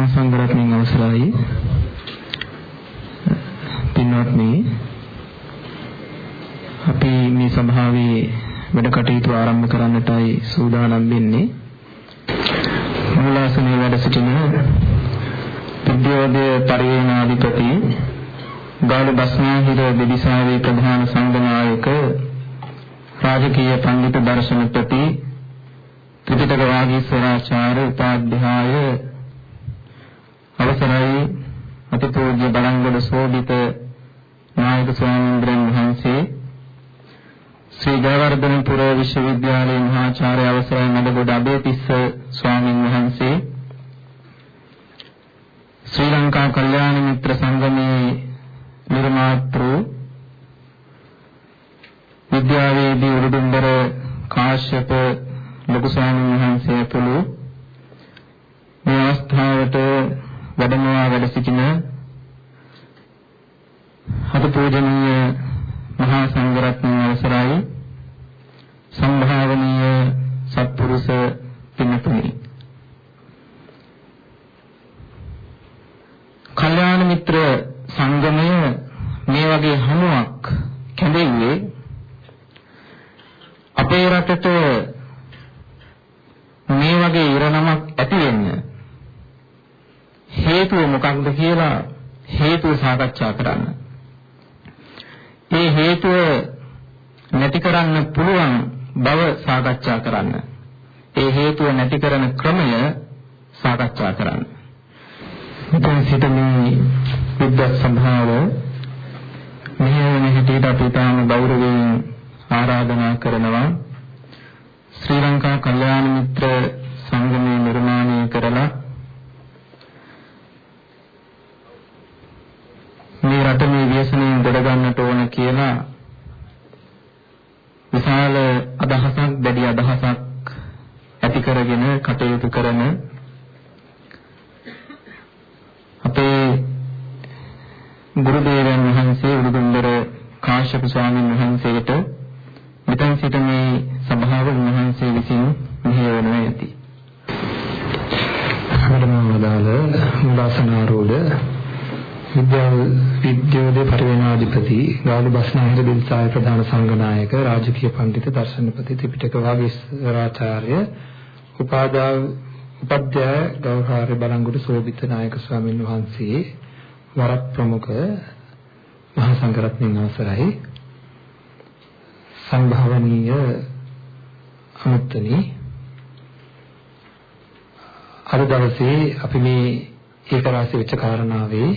මහා සංඝරත්නයන් අවසරයි. පින්වත්නි අපි මේ සභාවේ වැඩ කටයුතු ආරම්භ කරන්නටයි සූදානම් වෙන්නේ. මුලාසනේ වැඩ සිටින විද්‍යෝදය පරිවේනාධිපති ගාලු බස්නාහිර දෙවිසාවේ ප්‍රධාන සංඝනායක රාජකීය පඬිතු දර්ශනපති ත්‍රිපිටක වාගීස්වරාචාර්ය උපාධ්‍යාය අවසරයි අතිපූජ්‍ය බලංගොඩ සෝබිත නායක ස්වාමීන් වහන්සේ ශ්‍රී ජයවර්ධනපුර විශ්වවිද්‍යාලයේ මහාචාර්ය අවසරයි නඩගොඩ අබේතිස්ස ස්වාමීන් වහන්සේ ශ්‍රී ලංකා කල්යාණ මිත්‍ර සංගමේ නිර්මාතෘ විද්‍යාවේදී උඩුම්බර කාශ්‍යප ලොකු ස්වාමීන් වහන්සේ ඇතුළු මේ අවස්ථාවට වැඩමවා වැඩ සිටින අද පූජනීය මහා සංඝරත්නය අවසරයි සම්භාවනීය සත්පුරුෂ පින්තුනි කල්යාණ මිත්‍ර සංගමය මේ වගේ හමුවක් කැඳෙන්නේ අපේ රටට මේ වගේ ඉරණමක් ඇති වෙන්න හේතුව මොකක්ද කියලා හේතුව සාකච්ඡා කරන්න. ඒ හේතුව නැති කරන්න පුළුවන් බව සාකච්ඡා කරන්න. ඒ හේතුව නැති කරන ක්‍රමය සාකච්ඡා කරන්න. මෙතන සිට මේ විද්වත් සභාව මෙහෙම හිටියට අපි තාම ගෞරවයෙන් ආරාධනා කරනවා ශ්‍රී ලංකා කල්යාණ මිත්‍ර සංගමය නිර්මාණය කරලා මේ රට මේ ව්‍යසනයෙන් ගොඩ ගන්නට ඕන කියලා විශාල අදහසක් දැඩි අදහසක් ඇති කරගෙන කටයුතු කරන බස්නාහිර දිල්සාය ප්‍රධාන සංඝනායක රාජකීය පඬිතු දර්ශනපති ත්‍රිපිටක වාගීස්වරාචාර්ය උපාදා උපද්‍යාය ගෞරවාර්ය බලංගොඩ සෝබිත නායක ස්වාමීන් වහන්සේ වරක් ප්‍රමුඛ මහා සංඝරත්නයන් අවසරයි. සංභාවනීය අනුත්තනි අද දවසේ අපි මේ ඒකරාශී වෙච්ච කාරණාවේ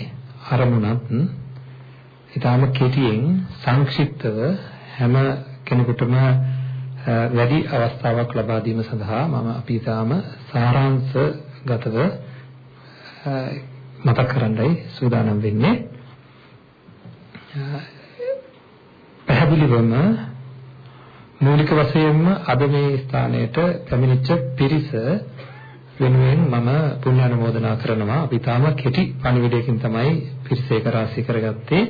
අරමුණත් ඊටාම කෙටියෙන් සංක්ෂිප්තව හැම කෙනෙකුටම වැඩි අවස්ථාවක් ලබා දීම සඳහා මම අපි ඊටාම සාරාංශගතව මතක් කරන්නයි සූදානම් වෙන්නේ පැහැදිලිවම මූලික වශයෙන්ම අද මේ ස්ථානයට පැමිණිච්ච පිරිස වෙනුවෙන් මම පුණ්‍ය අනුමෝදනා කරනවා. අපි තාම කෙටි පණිවිඩයකින් තමයි පිරිස එක රාශී කරගත්තේ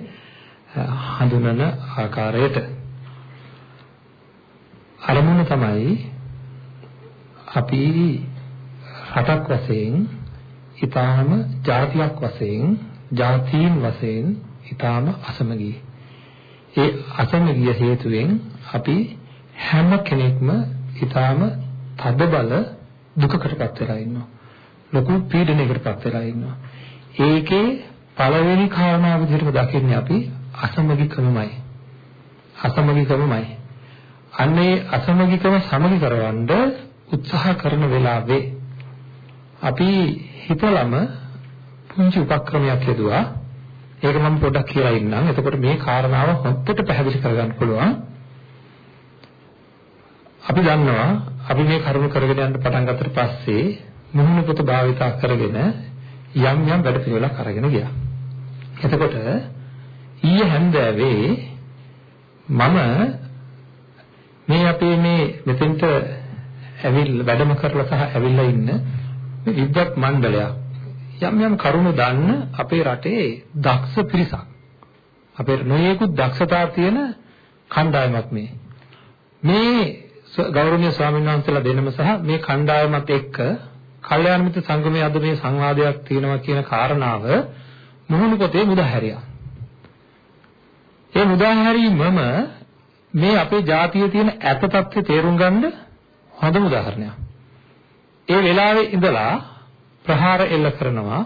හඳුනන ආකාරයට. අරමුණ තමයි අපි රටක් වශයෙන් ඊටාම ජාතියක් වශයෙන් ජාතීන් වශයෙන් ඊටාම අසමගී. ඒ අසමගිය හේතුවෙන් අපි හැම කෙනෙක්ම ඊටාම තද බල දුකකටපත් වෙලා ඉන්නවා. ලොකු පීඩනයකටපත් වෙලා ඉන්නවා. ඒකේ පළවෙනි කාරණාව විදිහට දකින්නේ අපි අසමගිකමයි. අසමගිකමයි. අන්නේ අසමගිකම සමගි කරවන්න උත්සාහ කරන වෙලාවේ අපි හිතලම පුංචි උපක්‍රමයක් යදුවා. ඒක මම පොඩ්ඩක් කියලා ඉන්නම්. එතකොට මේ කාරණාව හොද්දට පැහැදිලි කරගන්න පුළුවන්. අපි දන්නවා අපි මේ කරුණු කරගෙන යන්න පටන් ගත්තට පස්සේ මුහුණ පොත භාවිතා කරගෙන යම් යම් වැඩ පිළිවෙලක් අරගෙන ගියා. එතකොට ඊයේ හැන්දෑවේ මම මේ අපේ මේ මෙතෙන්ට ඇවිල්ලා වැඩම කරලා සහ ඇවිල්ලා ඉන්න මේ විද්වත් මණ්ඩලයක් යම් යම් කරුණු දන්න අපේ රටේ දක්ෂ පිරිසක් අපේ නොයෙකුත් දක්ෂතා තියෙන කණ්ඩායමක් මේ මේ ගෞරවනීය ස්වාමීන් වහන්සේලා දෙනම සහ මේ කණ්ඩායමත් එක්ක කල්යාණ මිත්‍ර සංගමයේ අද මේ සංවාදයක් තියෙනවා කියන කාරණාව මුහුණු පොතේ මුදාහැරියා. ඒ උදාහරණීමම මේ අපේ ජාතියේ තියෙන ඇත తත්ත්වය තේරුම් ගන්න හොඳම උදාහරණයක්. ඒ වෙලාවේ ඉඳලා ප්‍රහාර එල්ල කරනවා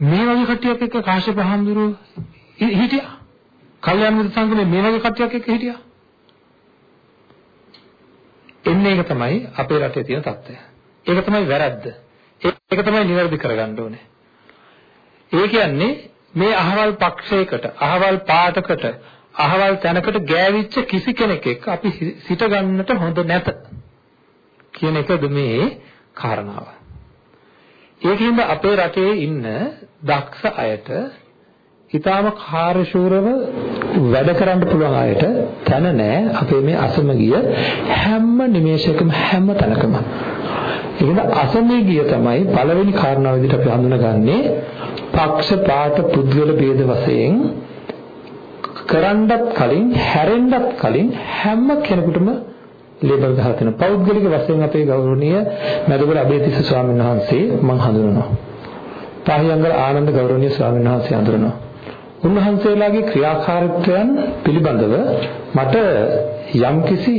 මේ වගේ කට්ටියක් එක්ක කාශ්‍යප හාමුදුරුවෝ හිටියා. කල්‍යාණ මිත්‍ර සංගමේ මේ වගේ කට්ටියක් එක්ක හිටියා. එන්නේ ඒක තමයි අපේ රටේ තියෙන తත්ත්වය. ඒක තමයි වැරද්ද. ඒක තමයි නිවැරදි කරගන්න ඕනේ. ඒ කියන්නේ මේ අහවල් පක්ෂයකට, අහවල් පාටකට, අහවල් තැනකට ගෑවිච්ච කිසි කෙනෙක් එක්ක අපි සිට ගන්නට හොඳ නැත. කියන එකද මේ කාරණාව. ඒකින්ද අපේ රටේ ඉන්න දක්ෂ අයට ඊටාම කාර්යශූරව වැඩ කරන්න පුළුවන් අයට තැන නැහැ අපේ මේ අසමගිය හැම නිමේෂයකම හැම තැනකම. ඒකද අසමගිය තමයි පළවෙනි කාරණාව විදිහට අපි හඳුනගන්නේ පක්ෂ පාට පුද්ගල ભેද වශයෙන් කරන්නත් කලින් හැරෙන්නත් කලින් හැම කෙනෙකුටම ලේබල් ගහලා තියෙනවා. පෞද්ගලික වශයෙන් අපේ ගෞරවනීය මැදගොඩ අබේතිස්ස ස්වාමීන් වහන්සේ මම හඳුනනවා. පාහියංගල ආනන්ද ගෞරවනීය ස්වාමීන් වහන්සේ හඳුනනවා. උන්වහන්සේලාගේ ක්‍රියාකාරීත්වයන් පිළිබඳව මට යම්කිසි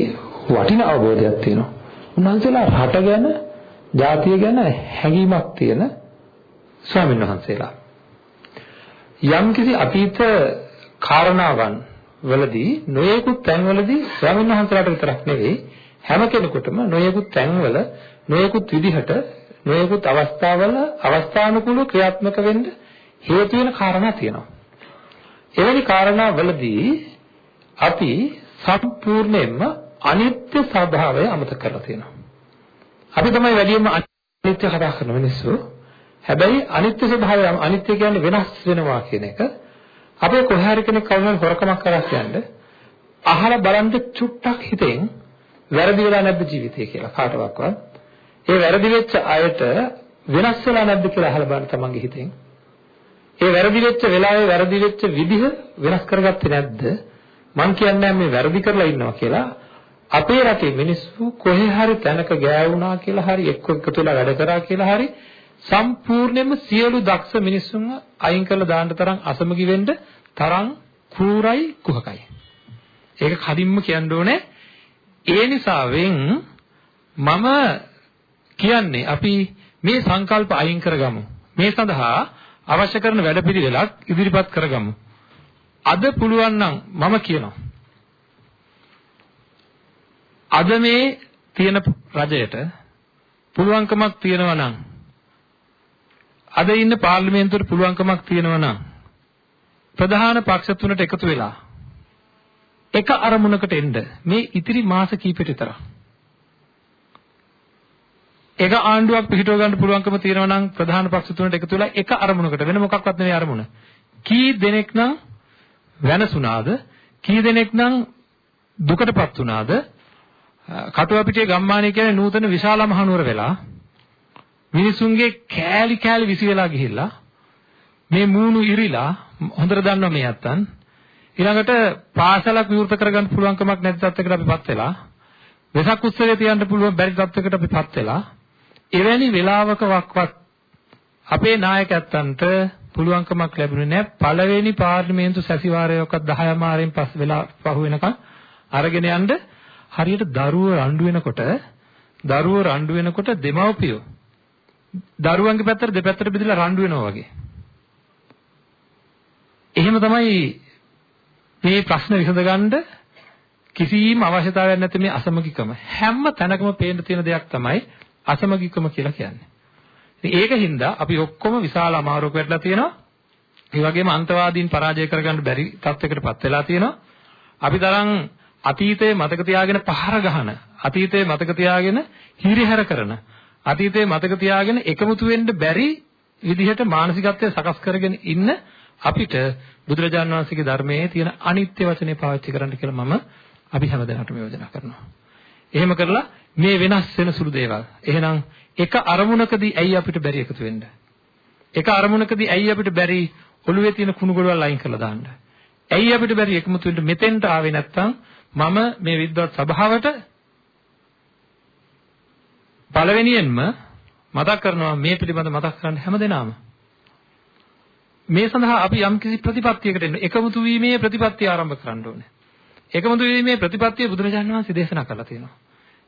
වටිනා අවබෝධයක් තියෙනවා. උන්වහන්සේලා රට ගැන, ජාතිය ගැන හැඟීමක් තියෙන ස්වාමීන් වහන්සේලා. යම්කිසි අතීත කාරණාවන් වලදී නොයෙකුත් තැන්වලදී ස්වාමීන් වහන්සේලාට විතරක් නෙවෙයි හැම කෙනෙකුටම නොයෙකුත් තැන්වල නොයෙකුත් විදිහට නොයෙකුත් අවස්ථාවල අවස්ථානුකූලව ක්‍රියාත්මක වෙන්න හේතු වෙන කාරණා තියෙනවා. එවැනි කාරණාවලදී අපි සම්පූර්ණයෙන්ම අනිත්‍ය ස්වභාවය අමතක කරලා තියෙනවා. අපි තමයි වැඩියෙන්ම අනිත්‍ය කතා කරන මිනිස්සු. හැබැයි අනිත්‍ය ස්වභාවය අනිත්‍ය කියන්නේ වෙනස් වෙනවා කියන එක අපේ කොහේ හරි කෙනෙක් කවුරුහරි හොරකමක් කරා කියන්නේ අහලා බලන්න චුට්ටක් හිතෙන් වැරදි වෙලා නැද්ද ජීවිතේ කියලා කාටවත්. ඒ වැරදි වෙච්ච අයට වෙනස් වෙලා නැද්ද කියලා අහලා බලන්න තමන්ගේ හිතෙන්. ඒ වැරදි වෙච්ච වෙලාවේ වැරදි වෙච්ච විදිහ වෙනස් කරගත්තේ නැද්ද? මං කියන්නේ මේ වැරදි කරලා ඉන්නවා කියලා. අපේ රටේ මිනිස්සු කොහේ හරි තැනක ගෑවුනා කියලා හරි එක්ක එකතු වෙලා වැඩ කරා කියලා හරි සම්පූර්ණයෙන්ම සියලු දක්ෂ මිනිස්සුන්ව අයින් කරලා දාන්න තරම් අසමගි වෙන්න තරම් කූරයි කුහකයි. ඒක කදින්ම කියන්න ඕනේ. ඒ නිසාවෙන් මම කියන්නේ අපි මේ සංකල්ප අයින් කරගමු. මේ සඳහා අවශ්‍ය කරන වැඩපිළිවෙලක් ඉදිරිපත් කරගමු. අද පුළුවන් නම් මම කියනවා. අද මේ තියෙන රජයට පුළුවන්කමක් තියෙනවා නම් අද ඉන්න පාර්ලිමේන්තුවට පුළුවන්කමක් තියෙනවා නම් ප්‍රධාන පක්ෂ තුනට එකතු වෙලා එක අරමුණකට එන්න මේ ඉතිරි මාස කීපෙට විතර එක ආණ්ඩුවක් පිහිටව ගන්න පුළුවන්කම තියෙනවා නම් ප්‍රධාන පක්ෂ තුනට එකතු වෙලා එක අරමුණකට වෙන මොකක්වත් නෙවෙයි අරමුණ. කී දෙනෙක් නම් වෙනසුණාද කී දෙනෙක් නම් දුකටපත් වුණාද? කටුවපිටියේ ගම්මානයේ කියන්නේ නූතන විශාල මහනුවර වෙලා මිනිසුන්ගේ කෑලි කෑලි විසි වෙලා ගිහිල්ලා මේ මූණු ඉරිලා හොඳට දන්නවා මේ අත්තන්. ඊළඟට පාසලක් විවෘත කරගන්න පුළුවන් කමක් නැති තත්යකට අපිපත් වෙලා වෙසක් උත්සවයේ තියන්න පුළුවන් බැරි තත්යකට අපිපත් වෙලා එවැනි වෙලාවක වක්වත් අපේ නායකයන්ට පුළුවන්කමක් ලැබුණේ නැහැ. පළවෙනි පාර්ලිමේන්තු සැසිවාරයකත් 10 මාරෙන් පස් වෙලා පහු වෙනකන් අරගෙන යන්න හරියට දරුවෝ රණ්ඩු වෙනකොට දරුවෝ රණ්ඩු වෙනකොට දෙමව්පියෝ දරුවන්ගේ පැත්තට දෙපැත්තට බෙදලා රණ්ඩු වෙනවා වගේ. එහෙම තමයි මේ ප්‍රශ්න විසඳගන්න කිසිම අවශ්‍යතාවයක් නැති මේ අසමගිකම හැම තැනකම පේන්න තියෙන දෙයක් තමයි අසමගිකම කියලා කියන්නේ. ඉතින් ඒකින්ද අපි ඔක්කොම විශාල අමාරුවක වැටලා තියෙනවා. ඒ වගේම අන්තවාදීන් පරාජය කරගන්න බැරි තත්යකටපත් වෙලා තියෙනවා. අපි තරම් අතීතයේ මතක තියාගෙන පහර ගහන, අතීතයේ මතක තියාගෙන හිරිහැර කරන අතීතයේ මතක තියාගෙන එකමුතු වෙන්න බැරි විදිහට මානසිකත්වය සකස් කරගෙන ඉන්න අපිට බුදුරජාණන් වහන්සේගේ ධර්මයේ තියෙන අනිත්‍ය වචනේ පාවිච්චි කරන්න කියලා මම අපි හැමදෙනාටම යෝජනා කරනවා. එහෙම කරලා මේ වෙනස් වෙන සුළු දේවල්. එහෙනම් එක අරමුණකදී ඇයි අපිට බැරි එකතු වෙන්න? එක අරමුණකදී ඇයි අපිට බැරි ඔළුවේ තියෙන කුණු ගොඩවල් අයින් කරලා දාන්න? ඇයි අපිට බැරි එකමුතු වෙන්න මෙතෙන්ට ආවේ නැත්තම් මම මේ විද්වත් සභාවට පළවෙනියෙන්ම මතක් කරනවා මේ පිළිබඳ මතක් කරන්න හැමදෙනාම. මේ සඳහා අපි යම් කිසි ප්‍රතිපත්තියකට එන්න එකමුතු වීමේ ප්‍රතිපත්තිය ආරම්භ කරන්න ඕනේ. එකමුතු වීමේ ප්‍රතිපත්තිය බුදුරජාණන් වහන්සේ දේශනා කරලා තියෙනවා.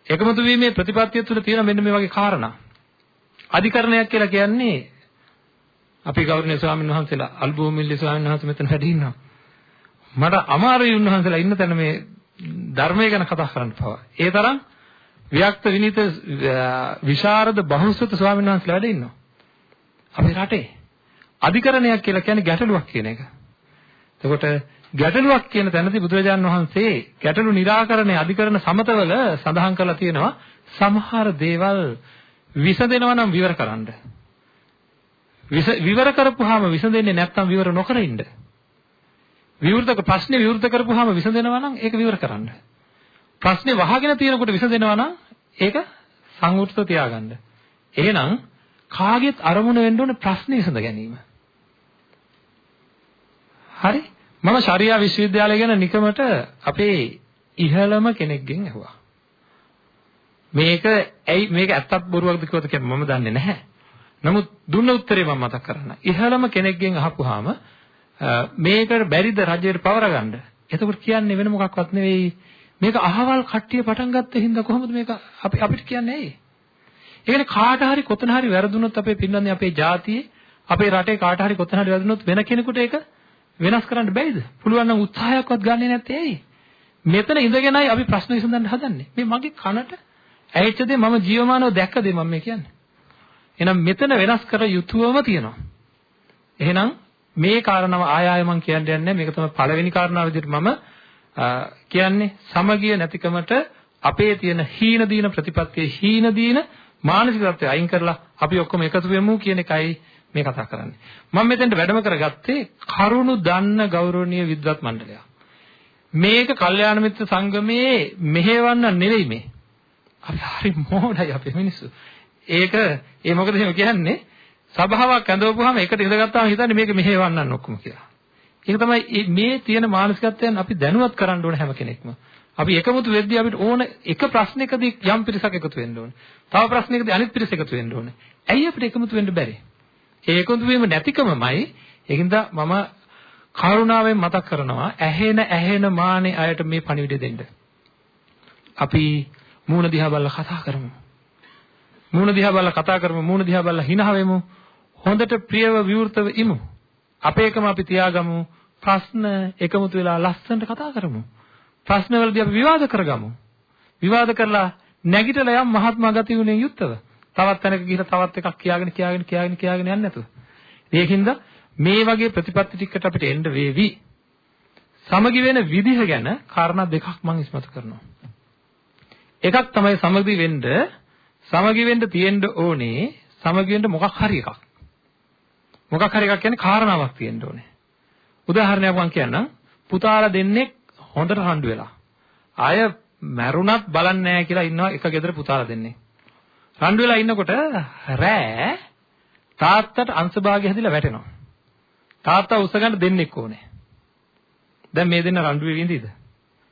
එකමුතු වීමේ ප්‍රතිපත්තිය තුළ තියෙන මෙන්න මේ වගේ කාරණා. අධිකරණයක් කියලා කියන්නේ අපි ගෞරවනීය ස්වාමීන් වහන්සේලා අල්බෝමිල්ලි ස්වාමීන් වහන්සේ මෙතන වැඩ ඉන්නවා. මට අමාරුයි උන්වහන්සේලා ඉන්න තැන මේ ධර්මය ගැන කතා කරන්න පවා. ඒ තරම් වික්ත විනිත විශාරද බහුසුත ස්වාමීන් වහන්සේලා වැඩ ඉන්නවා. අපේ රටේ අධිකරණයක් කියලා කියන්නේ ගැටලුවක් කියන එක. එතකොට ගැටලුවක් කියන තැනදී බුදුරජාණන් වහන්සේ ගැටලු निराකරණය අධිකරණ සමතවල සඳහන් කරලා තියෙනවා සමහර දේවල් විසඳෙනවා නම් විවර කරන්න. විවර කරපුවාම විසඳෙන්නේ නැත්නම් විවර නොකර ඉන්න. විවෘතක ප්‍රශ්නේ විවෘත කරපුවාම විසඳෙනවා නම් ඒක විවර කරන්න. ප්‍රශ්නේ වහගෙන තියෙනකොට විසඳෙනවා නම් ඒක සංවෘත තියාගන්න. එහෙනම් කාගෙත් අරමුණ වෙන්න ඕනේ ප්‍රශ්නේ විසඳ ගැනීම. හරි? මම ශාරියා විශ්වවිද්‍යාලය ගැන නිකමට අපේ ඉහළම කෙනෙක්ගෙන් ඇහුවා. මේක ඇයි මේක ඇත්තක් බොරුවක්ද කියවද කියලා මම දන්නේ නැහැ. නමුත් දුන්න උත්තරේ මම මතක් කරන්න. ඉහළම කෙනෙක්ගෙන් අහපුවාම මේකට බැරිද රජයට පවර ගන්න? එතකොට කියන්නේ වෙන මොකක්වත් නෙවෙයි. මේක අහවල් කට්ටිය පටන් ගත්ත හින්දා කොහොමද මේක අපි අපිට කියන්නේ ඇයි? ඒ කියන්නේ කාට හරි කොතන හරි වැරදුනොත් අපේ පින්නන්නේ අපේ ජාතියේ අපේ රටේ කාට හරි කොතන හරි වැරදුනොත් වෙන කෙනෙකුට ඒක වෙනස් කරන්න බැයිද? පුළුවන් නම් උත්සාහයක්වත් ගන්නෙ නැත්තේ ඇයි? මෙතන ඉඳගෙනයි අපි ප්‍රශ්න විසඳන්න හදන්නේ. මේ මගේ කනට ඇහිච්ච දේ මම ජීවමානව දැක්ක දේ මම මේ කියන්නේ. එහෙනම් මෙතන වෙනස් කර යුතුවම තියෙනවා. එහෙනම් මේ කාරණාව ආය ආය මම කියන්න යන්නේ මේක තමයි පළවෙනි කාරණාව විදිහට මම කියන්නේ සමගිය නැතිකමට අපේ තියෙන හීන දීන ප්‍රතිපත්තියේ හීන දීන මානසික தත්ත්වය අයින් කරලා අපි ඔක්කොම එකතු වෙමු කියන එකයි මේ කතා කරන්නේ. මම මෙතෙන්ට වැඩම කරගත්තේ කරුණු දන්න ගෞරවනීය විද්වත් මණ්ඩලයක්. මේක කල්යාණ මිත්‍ර සංගමයේ මෙහෙවන්න නෙවෙයි මේ. අපි හරි මොඩයි අපේ මිනිස්සු. ඒක ඒ මොකද එහෙම කියන්නේ? සභාවක් ඇඳවපුවාම එකට ඉඳගත්තාම හිතන්නේ මේක මෙහෙවන්නන්න ඔක්කොම කියලා. ඒක තමයි මේ තියෙන මානසිකත්වයන් අපි දැනුවත් කරන්න ඕන හැම කෙනෙක්ම. අපි එකමුතු වෙද්දී අපිට ඕන එක ප්‍රශ්නයකදී යම් පිරිසක් එකතු වෙන්න ඕනේ. තව ප්‍රශ්නයකදී අනිත් පිරිස එකතු වෙන්න ඕනේ. ඇයි අපිට එකමුතු වෙන්න බැරි? ඒ එකතු වීම නැතිකමමයි ඒකින්ද මම කරුණාවෙන් මතක් කරනවා ඇහෙන ඇහෙන මානේ අයට මේ පණිවිඩය දෙන්න. අපි මූණ දිහා බලලා කතා කරමු. මූණ දිහා බලලා කතා කරමු. මූණ දිහා බලලා hina වෙමු. හොඳට ප්‍රියව විවෘතව ඉමු. අපේකම අපි තියාගමු. ප්‍රශ්න එකමුතු වෙලා ලස්සනට කතා කරමු. ප්‍රශ්න වලදී අපි විවාද කරගමු. විවාද කරලා නැගිටලා යම් මහත්මා ගති ගුණයෙන් යුක්තව තවත් තැනක ගිහිල්ලා තවත් එකක් කියාගෙන කියාගෙන කියාගෙන කියාගෙන යන්නේ නැතුව. ඒකින්ද මේ වගේ ප්‍රතිපත්ති ටිකට අපිට එන්න වේවි. සමගි වෙන විදිහ ගැන කාරණා දෙකක් මම ඉස්මතු කරනවා. එකක් තමයි සමගි වෙන්න සමගි වෙන්න තියෙන්න ඕනේ සමගි වෙන්න මොකක් හරි එකක්. මොකක් හරි එකක් කියන්නේ කාරණාවක් තියෙන්න ඕනේ. උදාහරණයක් මම කියන්නම්. පුතාලා දෙන්නෙක් හොඳට හඬු වෙලා. ආය මැරුණත් බලන්නේ නැහැ කියලා ඉන්නවා එක ගෙදර පුතාලා දෙන්නේ. රණ්ඩු වෙලා ඉන්නකොට රෑ තාත්තට අංශභාගය හැදිලා වැටෙනවා. තාත්තා උස ගන්න දෙන්නෙක් ඕනේ. දැන් මේ දෙන්න රණ්ඩු වෙවි ඉඳීද?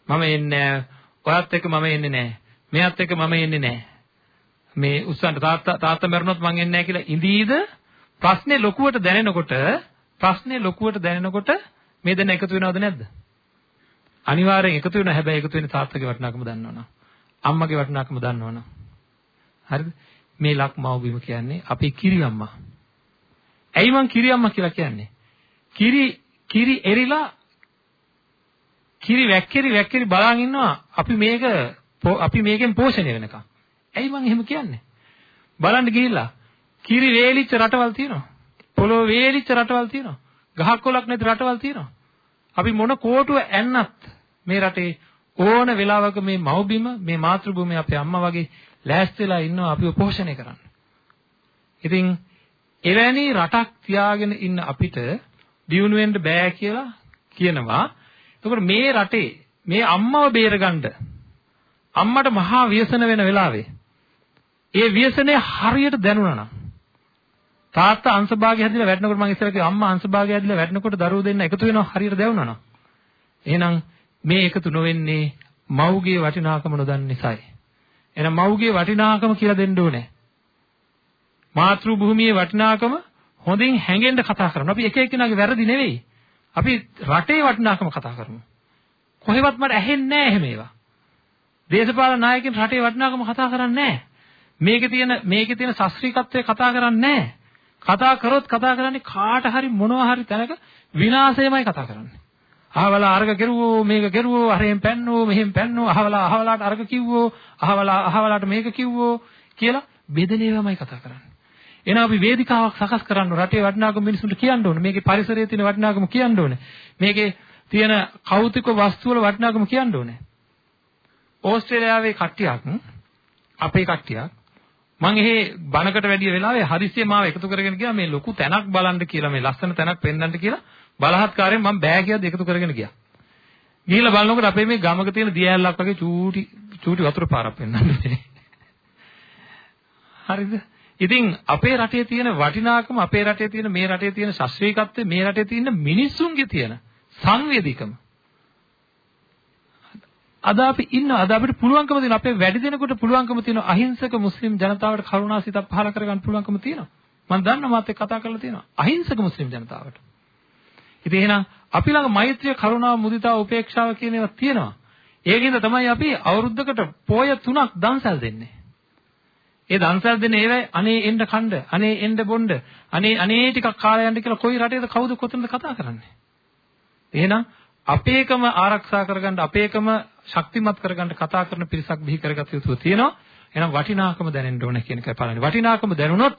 මම එන්නේ නැහැ. ඔයත් එක්ක මම එන්නේ නැහැ. මෙයත් එක්ක මම එන්නේ නැහැ. මේ උස්සන්න තාත්තා තාත්තා මැරුණොත් මං එන්නේ නැහැ කියලා ඉඳීද? ප්‍රශ්නේ ලොකුවට දැනෙනකොට ප්‍රශ්නේ ලොකුවට දැනෙනකොට මේ දෙන්න එකතු වෙනවද නැද්ද? අනිවාර්යෙන් එකතු වෙනවා. හැබැයි එකතු වෙන්නේ තාත්තගේ වටිනාකම දන්නවනම්. අම්මගේ වටිනාකම දන්නවනම්. හරිද? මේ ලක්මව් බිම කියන්නේ අපේ කිරි අම්මා. ඇයි මං කිරි අම්මා කියලා කියන්නේ? කිරි කිරි එරිලා කිරි වැක්කිරි වැක්කිරි බලන් ඉන්නවා අපි මේක අපි මේකෙන් පෝෂණය වෙනකම්. ඇයි මං එහෙම කියන්නේ? බලන්න ගිහිල්ලා කිරි වේලිච්ච රටවල් තියෙනවා. පොළොව වේලිච්ච රටවල් තියෙනවා. ගහක් කොලක් නැති රටවල් තියෙනවා. අපි මොන කෝටුව ඇන්නත් මේ රටේ ඕන වෙලාවක මේ මව්බිම මේ මාතෘභූමිය අපේ අම්මා වගේ ලෑස්තිලා ඉන්නවා අපිව පෝෂණය කරන්න. ඉතින් එවැනි රටක් තියාගෙන ඉන්න අපිට දියුණු වෙන්න බෑ කියලා කියනවා. එතකොට මේ රටේ මේ අම්මව බේරගන්න අම්මට මහා ව්‍යසන වෙන වෙලාවේ ඒ ව්‍යසනය හරියට දැනුණා නම් තාත්තා අංශභාගය හැදිලා වැටෙනකොට මම ඉස්සර කිව්වා අම්මා අංශභාගය හැදිලා වැටෙනකොට දරුවෝ දෙන්න එකතු වෙනවා හරියට දැනුණා නම් එහෙනම් මේ එකතු නොවෙන්නේ මව්ගේ වටිනාකම නොදන්න නිසායි එහෙනම් මව්ගේ වටිනාකම කියලා දෙන්න ඕනේ මාතෘ භූමියේ වටිනාකම හොඳින් හැංගෙන්න කතා කරනවා. අපි එක එක්කෙනාගේ වැරදි නෙවෙයි. අපි රටේ වටිනාකම කතා කරමු. කොහෙවත් මට ඇහෙන්නේ නැහැ එහෙම ඒවා. දේශපාලන නායකයන් රටේ වටිනාකම කතා කරන්නේ නැහැ. මේකේ තියෙන මේකේ තියෙන ශාස්ත්‍රීයත්වය කතා කරන්නේ නැහැ. කතා කරොත් කතා කරන්නේ කාට හරි මොනවා හරි තැනක විනාශයමයි කතා කරන්නේ. අහවලා අර්ග කෙරුවෝ මේක කෙරුවෝ අරෙන් පැන්නෝ මෙහෙන් පැන්නෝ අහවලා අහවලාට අර්ග කිව්වෝ අහවලා අහවලාට මේක කිව්වෝ කියලා බෙදනේවමයි කතා කරන්නේ. එහෙනම් අපි වේදිකාවක් සකස් කරන්න රටේ වටිනාකම මිනිසුන්ට කියන්න ඕනේ. මේකේ පරිසරයේ තියෙන වටිනාකම කියන්න ඕනේ. මේකේ තියෙන කෞතුක වස්තු වල වටිනාකම කියන්න ඕනේ. ඕස්ට්‍රේලියාවේ කට්ටියක් අපේ කට්ටියක් මම එහෙ බණකට වැඩිය වෙලාවේ හදිස්සියේ මාව එකතු කරගෙන ගියා මේ ලොකු තැනක් බලන්න කියලා මේ ලස්සන තැනක් පෙන්වන්න කියලා බලහත්කාරයෙන් මම බෑ කියද්දි එකතු කරගෙන ගියා. ගිහිල්ලා බලනකොට අපේ මේ ගමක තියෙන දියැලක් වගේ චූටි චූටි වතුර පාරක් පෙන්වන්නේ. හරිද? ඉතින් අපේ රටේ තියෙන වටිනාකම අපේ රටේ තියෙන මේ රටේ තියෙන ශාස්ත්‍රීයත්වය මේ රටේ තියෙන මිනිස්සුන්ගේ තියෙන සංවේදීකම අද අපි ඉන්න අද අපිට පුළුවන්කම තියෙන අපේ වැඩි දෙනෙකුට පුළුවන්කම තියෙන අහිංසක මුස්ලිම් ජනතාවට කරුණාසිතක් පහල කරගන්න පුළුවන්කම තියෙනවා. මම දන්නවා මාත් එක්ක කතා කරලා තියෙනවා. අහිංසක මුස්ලිම් ජනතාවට. ඉතින් එහෙනම් අපි ළඟ මෛත්‍රිය, කරුණාව, මුදිතාව, උපේක්ෂාව කියන ඒවා තියෙනවා. ඒකින්ද තමයි අපි අවුරුද්දකට පෝය තුනක් දන්සල් දෙන්නේ. ඒ දන්සල් දෙන ඒවයි අනේ එන්න කණ්ඩ, අනේ එන්න බොණ්ඩ, අනේ අනේ ටිකක් කාලය යන්න කියලා කොයි රටේද කවුද කොතනද කතා කරන්නේ. එහෙනම් අපේකම ආරක්ෂා කරගන්න අපේකම ශක්තිමත් කරගන්න කතා කරන පිරිසක් බිහි කරගත යුතු තියෙනවා. එහෙනම් වටිනාකම දැනෙන්න ඕන කියන එකයි පළවෙනි. වටිනාකම දැනුණොත්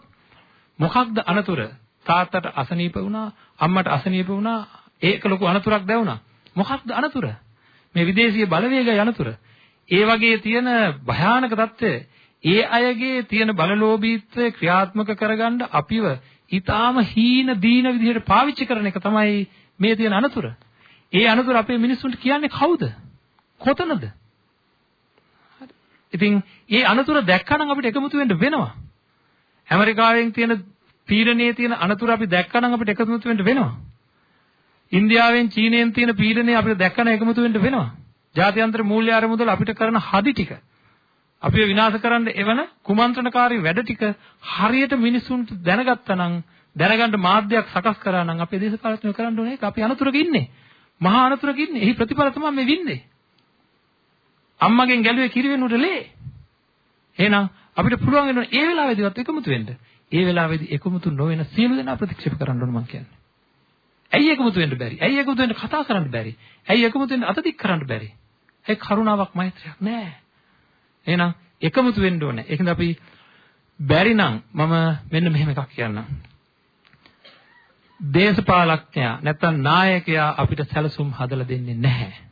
මොකක්ද අනතුර? තාත්තට අසනීප වුණා, අම්මට අසනීප වුණා, ඒක ලොකු අනතුරක් දැවුණා. මොකක්ද අනතුර? මේ විදේශීය බලවේගය අනතුර. ඒ වගේ තියෙන භයානක தත්ත්වය ඒ අයගේ තියෙන බලලෝභීත්වය ක්‍රියාත්මක කරගන්න අපිව ඊටාම හීන දීන විදිහට පාවිච්චි කරන එක තමයි මේ තියෙන අනතුර. ඒ අනතුර අපේ මිනිස්සුන්ට කියන්නේ කවුද? කොතනද? ඉතින් ඒ අනතුර දැක්කනම් අපිට එකමුතු වෙන්න වෙනවා. ඇමරිකාවෙන් තියෙන පීඩනයේ තියෙන අනතුර අපි දැක්කනම් අපිට එකමුතු වෙන්න වෙනවා. ඉන්දියාවෙන් චීනයෙන් තියෙන පීඩනය අපිට දැක්කම එකමුතු වෙන්න වෙනවා. ජාත්‍යන්තර මූල්‍ය ආරමුදල අපිට කරන හදි ටික අපිව විනාශ කරන්න එවන කුමන්ත්‍රණකාරී වැඩ ටික හරියට මිනිසුන්ට දැනගත්තා නම් දැනගන්න මාධ්‍යයක් සකස් කරා නම් අපේ දේශපාලනය කරන්න ඕනේ ඒක අපි අනතුරක ඉන්නේ. මහා අනතුරක ඉන්නේ. එහි ප්‍රතිඵල තමයි මේ වින්නේ. අම්මගෙන් ගැලුවේ කිරි වෙනුවට ලේ. එහෙනම් අපිට පුළුවන් වෙනවා ඒ වෙලාවේදීවත් එකමුතු වෙන්න. ඒ වෙලාවේදී එකමුතු නොවන සියලු දෙනා ප්‍රතික්ෂේප කරන්න ඕන මං කියන්නේ. ඇයි එකමුතු වෙන්න බැරි? ඇයි එකමුතු වෙන්න කතා කරන්න බැරි? ඇයි එකමුතු වෙන්න අතදික් කරන්න බැරි? ඒ කරුණාවක් මෛත්‍රියක් නැහැ. එහෙනම් එකමුතු වෙන්න ඕනේ. ඒකෙන්ද අපි බැරි නම් මම මෙන්න මෙහෙම එකක් කියන්නම්. දේශපාලඥයා නැත්නම් නායකයා අපිට සැලසුම් හදලා දෙන්නේ නැහැ.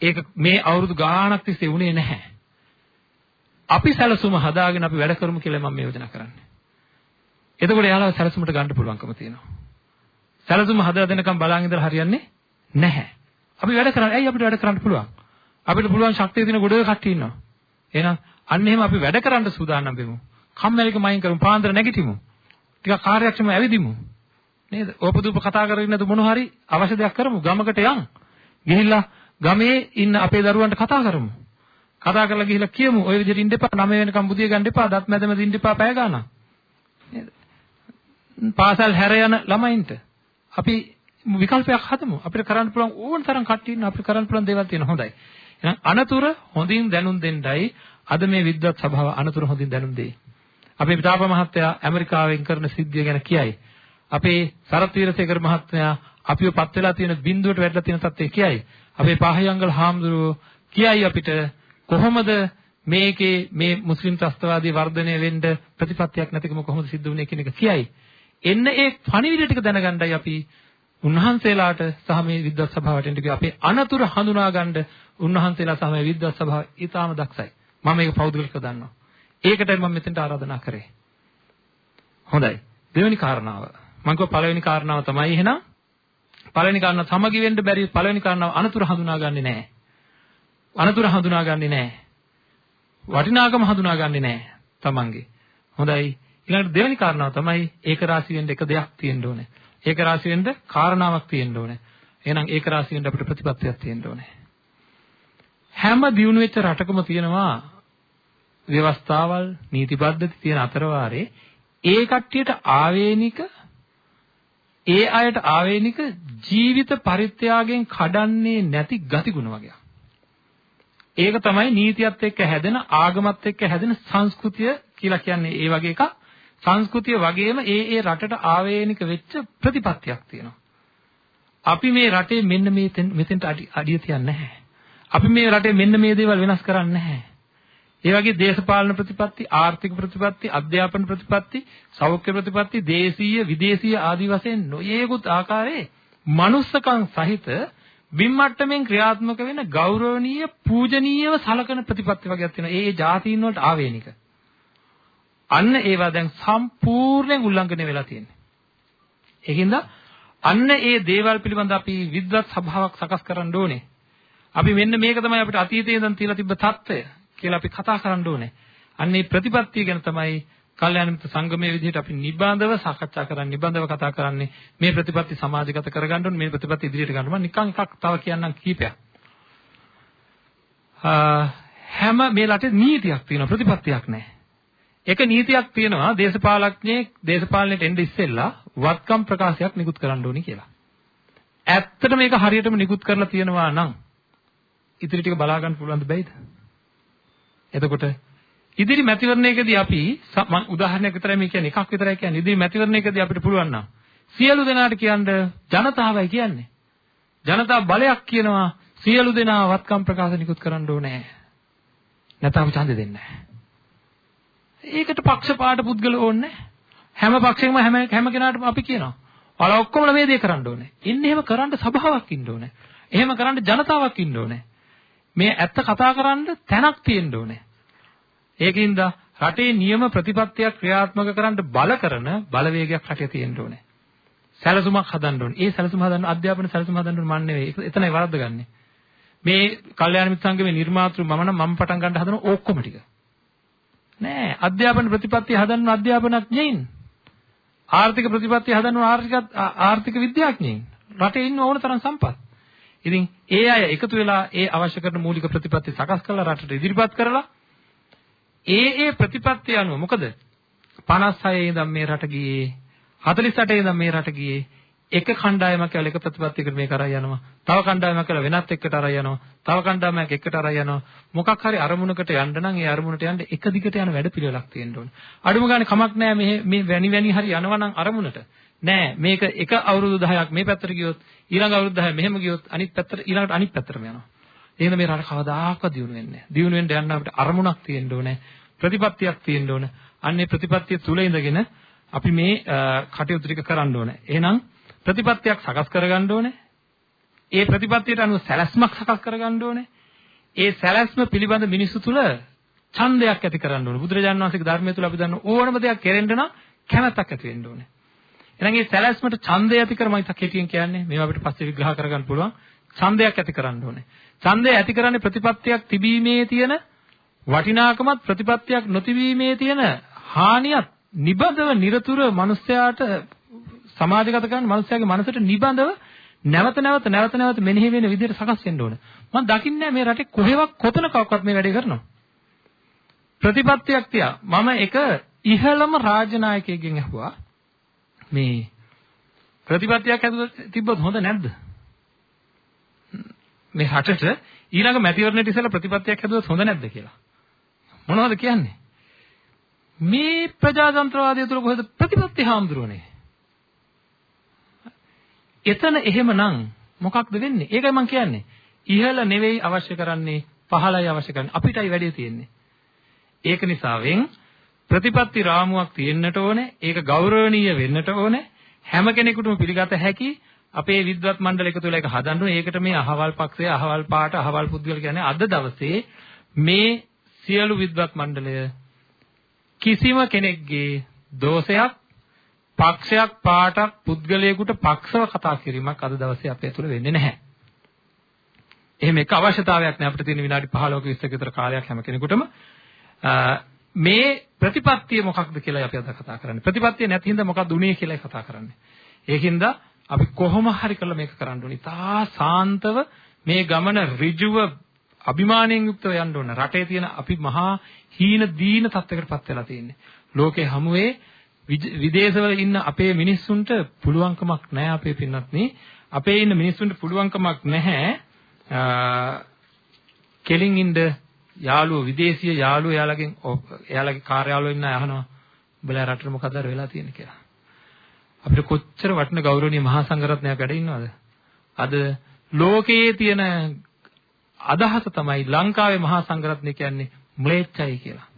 ඒක මේ අවුරුදු ගාණක් තිස්සේ වුණේ නැහැ. අපි සැලසුම හදාගෙන අපි වැඩ කරමු කියලා මම මේ යෝජනා කරන්නේ. එතකොට එයාලා සැලසුමට ගන්න පුළුවන්කම තියෙනවා. සැලසුම හදලා දෙනකම් බලන් ඉඳලා හරියන්නේ නැහැ. අපි වැඩ කරන්නේ ඇයි අපිට වැඩ කරන්න පුළුවන්? අපිට පුළුවන් ශක්තිය තියෙන ගොඩක කට්ටිය ඉන්නවා. එහෙනම් අන්න එහෙම අපි වැඩ කරන්න සූදානම් වෙමු. කම්මැලිකම අයින් කරමු. පාන්දර නැගිටිමු. ටිකක් කාර්යක්ෂමව ඇවිදිමු. නේද? ඕපදූප කතා කරගෙන නැතු මොන හරි අවශ්‍ය දෙයක් කරමු. ගමකට යන්. ගිහිල්ලා ගමේ ඉන්න අපේ දරුවන්ට කතා කරමු. කතා කරලා ගිහිල්ලා කියමු ඔය විදිහට ඉන්න එපා. 9 වෙනකම් බුදිය ගන්න එපා. දත් මැදම දින්න එපා පැය ගන්න. නේද? පාසල් හැර යන ළමයින්ට අපි විකල්පයක් හදමු. අපිට කරන්න පුළුවන් ඕන තරම් කට්ටිය ඉන්න අපිට කරන්න පුළුවන් දේවල් තියෙන හොඳයි. එහෙනම් අනතුර හොඳින් දැනුම් දෙන්නයි අද මේ විද්වත් සභාව අනතුර හොඳින් දැනුම් දෙයි. අපේ පිටාප මහත්තයා ඇමරිකාවෙන් කරන සිද්ධිය ගැන කියයි. අපේ සරත් වීරසේකර මහත්මයා අපිව පත් වෙලා තියෙන බිඳුවට වැටලා තියෙන තත්ත්වය කියයි. අපේ පහයංගල හාමුදුරුවෝ කියයි අපිට කොහොමද මේකේ මේ මුස්ලිම් ත්‍ස්තවාදී වර්ධනය වෙන්න ප්‍රතිපත්තියක් නැතිකම කොහොමද සිද්ධ වුනේ කියන එක කියයි. එන්න ඒ පණිවිඩ ටික දැනගන්නයි අපි උන්වහන්සේලාට සහ මේ විද්වත් සභාවට එන්න අපේ අනතුරු හඳුනා ගන්න උන්වහන්සේලා සහ මේ විද්වත් සභාව ඊටාම දක්ෂයි. මම මේක පෞද්ගලිකව දන්නවා. ඒකටයි මම මෙතෙන්ට ආරාධනා කරේ. හොඳයි. දෙවෙනි කාරණාව. මම කිව්ව පළවෙනි කාරණාව තමයි එහෙනම් පළවෙනි කාරණාව සමගි වෙන්න බැරි පළවෙනි කාරණාව අනතුරු හඳුනාගන්නේ නැහැ. අනතුරු හඳුනාගන්නේ නැහැ. වටිනාකම හඳුනාගන්නේ නැහැ තමන්ගේ. හොඳයි. ඊළඟට දෙවෙනි කාරණාව තමයි ඒක රාශි වෙන්න එක දෙයක් තියෙන්න ඕනේ. ඒක රාශි වෙන්න කාරණාවක් තියෙන්න ඕනේ. එහෙනම් ඒක රාශි වෙන්න අපිට ප්‍රතිපත්තියක් තියෙන්න ඕනේ. හැම දියුණු වෙච්ච රටකම තියෙනවා ව්‍යවස්ථාවල් නීති පද්ධති තියෙන අතරවාරේ ඒ කට්ටියට ආවේනික ඒ අයට ආවේනික ජීවිත පරිත්‍යාගයෙන් කඩන්නේ නැති ගතිගුණ වගේ. ඒක තමයි නීතියත් එක්ක හැදෙන ආගමත් එක්ක හැදෙන සංස්කෘතිය කියලා කියන්නේ ඒ වගේ එකක්. සංස්කෘතිය වගේම ඒ ඒ රටට ආවේනික වෙච්ච ප්‍රතිපත්තියක් තියෙනවා. අපි මේ රටේ මෙන්න මේ මෙතෙන්ට අඩිය තියන්නේ නැහැ. අපි මේ රටේ මෙන්න මේ දේවල් වෙනස් කරන්නේ නැහැ. ඒ වගේ දේශපාලන ප්‍රතිපත්ති, ආර්ථික ප්‍රතිපත්ති, අධ්‍යාපන ප්‍රතිපත්ති, සෞඛ්‍ය ප්‍රතිපත්ති, දේශීය, විදේශීය ආදී වශයෙන් නොයේකුත් ආකාරයේ manussකම් සහිත බිම්මට්ටමින් ක්‍රියාත්මක වෙන ගෞරවනීය, පූජනීයව සලකන ප්‍රතිපත්ති වගේක් තියෙනවා. ඒ ඒ જાතියින් වලට ආවේනික. අන්න ඒවා දැන් සම්පූර්ණයෙන් උල්ලංඝනය වෙලා තියෙන්නේ. ඒකින්ද අන්න ඒ දේවල් පිළිබඳ අපි විද්වත් සභාවක් සකස් කරන්න ඕනේ. අපි මෙන්න මේක තමයි අපිට අතීතයේ ඉඳන් තියලා තිබ්බ தত্ত্বය. කියලා අපි කතා කරන්න ඕනේ. අන්න ඒ ප්‍රතිපත්තිය ගැන තමයි කල්යාණ මිත්‍ර සංගමයේ විදිහට අපි නිබඳව සාකච්ඡා කරන්නේ නිබඳව කතා කරන්නේ. මේ ප්‍රතිපත්ති සමාජගත කරගන්න ඕනේ. මේ ප්‍රතිපත්ති ඉදිරියට ගන්න මම නිකන් එකක් තව කියන්නම් කීපයක්. හැම මේ රටේ නීතියක් තියෙනවා. ප්‍රතිපත්තියක් නැහැ එක නීතියක් තියෙනවා. දේශපාලඥයෙක් දේශපාලනයට එන්න ඉස්සෙල්ලා වත්කම් ප්‍රකාශයක් නිකුත් කරන්න ඕනි කියලා. ඇත්තට මේක හරියටම නිකුත් කරලා තියෙනවා නම් ඉතිරි ටික බලා ගන්න පුළුවන්ද බැයිද? එතකොට ඉදිරි මැතිවරණයකදී අපි මම උදාහරණයක් විතරයි මේ කියන්නේ එකක් විතරයි කියන්නේ. ඉදිරි මැතිවරණයකදී අපිට පුළුවන් නම් සියලු දෙනාට කියන්න ජනතාවයි කියන්නේ. ජනතා බලයක් කියනවා සියලු දෙනා වත්කම් ප්‍රකාශ නිකුත් කරන්න ඕනේ. නැත්නම් ඡන්දෙ දෙන්නේ ඒකට පක්ෂපාත පුද්ගල ඕනේ හැම පක්ෂෙකම හැම හැම කෙනාටම අපි කියනවා. ඔයාල ඔක්කොම මේ දේ කරන්න ඕනේ. ඉන්නේ එහෙම කරන්න සභාවක් ඉන්න ඕනේ. එහෙම කරන්න ජනතාවක් ඉන්න ඕනේ. මේ ඇත්ත කතා කරන්න තැනක් තියෙන්න ඕනේ. ඒකින්ද රටේ නියම ප්‍රතිපත්තියක් ක්‍රියාත්මක කරන්න බල කරන බලවේගයක් රටේ තියෙන්න ඕනේ. සැලසුමක් හදන්න ඕනේ. ඒ සැලසුම හදන්න අධ්‍යාපන සැලසුම හදන්න ඕනේ මන් නෙවෙයි. එතනයි වරද්දගන්නේ. මේ කල්යාණ මිත්‍ර සංගමේ නිර්මාතෘ මම නම් මම පටන් ගන්න හදන ඔක්කොම ටික. නෑ අධ්‍යාපන ප්‍රතිපත්තිය හදන්න අධ්‍යාපනඥයින්. ආර්ථික ප්‍රතිපත්තිය හදන්න ආර්ථික ආර්ථික විද්‍යාඥයින්. රටේ ඉන්න ඕන තරම් සම්පත්. ඉතින් ඒ අය එකතු වෙලා ඒ අවශ්‍ය කරන මූලික ප්‍රතිපත්ති සකස් කරලා රටට ඉදිරිපත් කරලා ඒ ඒ ප්‍රතිපත්ති අනුව මොකද 56 ඉඳන් මේ රට ගියේ 48 ඉඳන් මේ රට ගියේ එක කණ්ඩායමක් කියලා එක ප්‍රතිපත්තියකට මේක අරන් යනවා. තව කණ්ඩායමක් කියලා වෙනත් එකකට අරන් යනවා. තව කණ්ඩායමක් එකකට අරන් යනවා. මොකක් හරි අරමුණකට යන්න නම් ඒ අරමුණට යන්න එක දිගට යන වැඩ පිළිවෙලක් තියෙන්න ඕනේ. අඩුම ගානේ කමක් නැහැ මේ මේ වැනි වැනි හරි යනවා නම් අරමුණට. නෑ මේක එක අවුරුදු 10ක් මේ පැත්තට ගියොත් ඊළඟ අවුරුදු 10 මෙහෙම ගියොත් අනිත් පැත්තට ඊළඟට අනිත් පැත්තටම යනවා. එහෙනම් මේ රට කවදාකවත් දියුණු වෙන්නේ නෑ. දියුණු වෙන්න යන්න අපිට අරමුණක් තියෙන්න ඕනේ. ප්‍රතිපත්තියක් තියෙන්න ඕනේ. අන්නේ ප්‍රතිපත්තිය තුල ඉඳගෙන අපි මේ කටයුතු ටික කරන්න ඕනේ. එහෙනම් ප්‍රතිපත්තියක් සකස් කරගන්න ඕනේ. ඒ ප්‍රතිපත්තියට අනුව සැලැස්මක් සකස් කරගන්න ඕනේ. ඒ සැලැස්ම පිළිබඳ මිනිස්සු තුල ඡන්දයක් ඇති කරන්න ඕනේ. බුදුරජාණන් වහන්සේගේ ධර්මය තුල අපි දන්න ඕනම දෙයක් කෙරෙන්න නම් කැමැත්තක් ඇති වෙන්න ඕනේ. එහෙනම් මේ සැලැස්මට ඡන්දය ඇති කර මම තා කෙටියෙන් කියන්නේ මේවා අපිට පස්සේ විග්‍රහ කරගන්න පුළුවන්. ඡන්දයක් ඇති කරන්න ඕනේ. ඡන්දය ඇති කරන්නේ ප්‍රතිපත්තියක් තිබීමේ තියෙන වටිනාකමත් ප්‍රතිපත්තියක් නොතිබීමේ තියෙන හානියත් නිබඳව নিরතුරු මිනිස්යාට සමාජගත කරන මිනිස්යාගේ මනසට නිබඳව නැවත නැවත නැවත නැවත මෙනෙහි වෙන විදිහට සකස් වෙන්න ඕන. මම දකින්නේ මේ රටේ කොහෙවත් කොතනකවත් මේ වැඩේ කරනවා. ප්‍රතිපත්තියක් තියා මම එක ඉහළම රාජ්‍ය නායකයෙක්ගෙන් අහුවා මේ ප්‍රතිපත්තියක් ඇතුළත තිබ්බොත් හොඳ නැද්ද? මේ රටට ඊළඟ මැතිවරණයට ඉස්සෙල්ලා ප්‍රතිපත්තියක් හැදුවොත් හොඳ නැද්ද කියලා. මොනවද කියන්නේ? මේ ප්‍රජාතන්ත්‍රවාදය තුළ කොහෙද ප්‍රතිපත්ති හාමුදුරුවනේ? එතන එහෙමනම් මොකක්ද වෙන්නේ? ඒකයි මම කියන්නේ. ඉහළ නෙවෙයි අවශ්‍ය කරන්නේ පහළයි අවශ්‍ය කරන්නේ. අපිටයි වැඩේ තියෙන්නේ. ඒක නිසාවෙන් ප්‍රතිපත්ති රාමුවක් තියෙන්නට ඕනේ. ඒක ගෞරවනීය වෙන්නට ඕනේ. හැම කෙනෙකුටම පිළිගත හැකි අපේ විද්වත් මණ්ඩල එකතු වෙලා ඒක හදන්න ඕනේ. ඒකට මේ අහවල් පක්ෂය, අහවල් පාට, අහවල් පුද්ගල කියන්නේ අද දවසේ මේ සියලු විද්වත් මණ්ඩලය කිසිම කෙනෙක්ගේ දෝෂයක් පක්ෂයක් පාටක් පුද්ගලයෙකුට පක්ෂව කතා කිරීමක් අද දවසේ අපේ තුල වෙන්නේ නැහැ. එහෙම එක අවශ්‍යතාවයක් නෑ අපිට තියෙන විනාඩි 15ක 20ක විතර කාලයක් හැම කෙනෙකුටම මේ ප්‍රතිපත්තිය මොකක්ද කියලා අපි අද කතා කරන්නේ. ප්‍රතිපත්තිය නැති හින්දා මොකක්ද උනේ කියලා කතා කරන්නේ. ඒකින්ද අපි කොහොම හරි කරලා මේක කරන්න ඕනේ. තා සාන්තව මේ ගමන ඍජුව අභිමාණයෙන් යුක්තව යන්න ඕන. රටේ තියෙන අපි මහා හීන දීන තත්ත්වයකටපත් වෙලා තියෙන්නේ. ලෝකේ හැමුවේ විදේශවල ඉන්න අපේ මිනිස්සුන්ට පුළුවන්කමක් නැහැ අපේ පින්නත්නි. අපේ ඉන්න මිනිස්සුන්ට පුළුවන්කමක් නැහැ කෙලින් ඉන්න යාළුවෝ විදේශීය යාළුවෝ එයාලගෙන් එයාලගේ කාර්යාලවල ඉන්න අහනවා උඹලා රටට මොකද වෙලා තියෙන්නේ කියලා. අපිට කොච්චර වටින ගෞරවනීය මහා සංඝරත්නයක් වැඩ ඉන්නවද? අද ලෝකයේ තියෙන අදහස තමයි ලංකාවේ මහා සංඝරත්නය කියන්නේ ම්ලේච්ඡයි කියලා.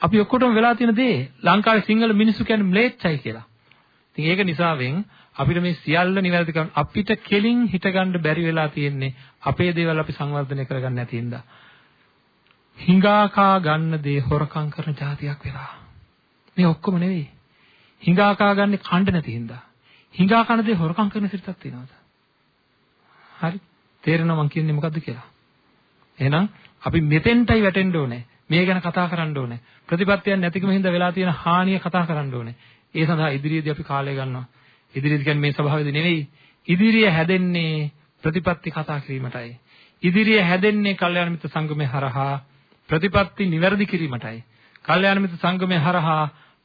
අපි ඔක්කොටම වෙලා තියෙන දේ ලංකාවේ සිංහල මිනිස්සු කියන්නේ ම්ලේච්ඡයි කියලා. ඉතින් ඒක නිසාවෙන් අපිට මේ සියල්ල නිවැරදි කරන්න අපිට කෙලින් හිටගන්න බැරි වෙලා තියෙන්නේ අපේ දේවල් අපි සංවර්ධනය කරගන්න නැති හින්දා. හිඟාකා ගන්න දේ හොරකම් කරන જાතියක් වෙලා. මේ ඔක්කොම නෙවෙයි. හිඟාකා ගන්න කණ්ඩ නැති හින්දා. හිඟා කන දේ හොරකම් කරන සිතක් තියෙනවද? හරි. තේරෙනව මං කියන්නේ මොකද්ද කියලා. එහෙනම් අපි මෙතෙන්ටයි වැටෙන්න ඕනේ. මේ ගැන කතා කරන්න ඕනේ. ප්‍රතිපත්තියක් නැතිකම හින්දා වෙලා තියෙන හානිය කතා කරන්න ඕනේ. ඒ සඳහා ඉදිරියේදී අපි කාලය ගන්නවා. ඉදිරියේදී කියන්නේ මේ සභාවේදී නෙවෙයි. ඉදිරිය හැදෙන්නේ ප්‍රතිපත්ති කතා කිරීමටයි. ඉදිරිය හැදෙන්නේ කල්යාණ මිත්‍ර සංගමේ හරහා ප්‍රතිපත්ති નિවැරදි කිරීමටයි. කල්යාණ මිත්‍ර සංගමේ හරහා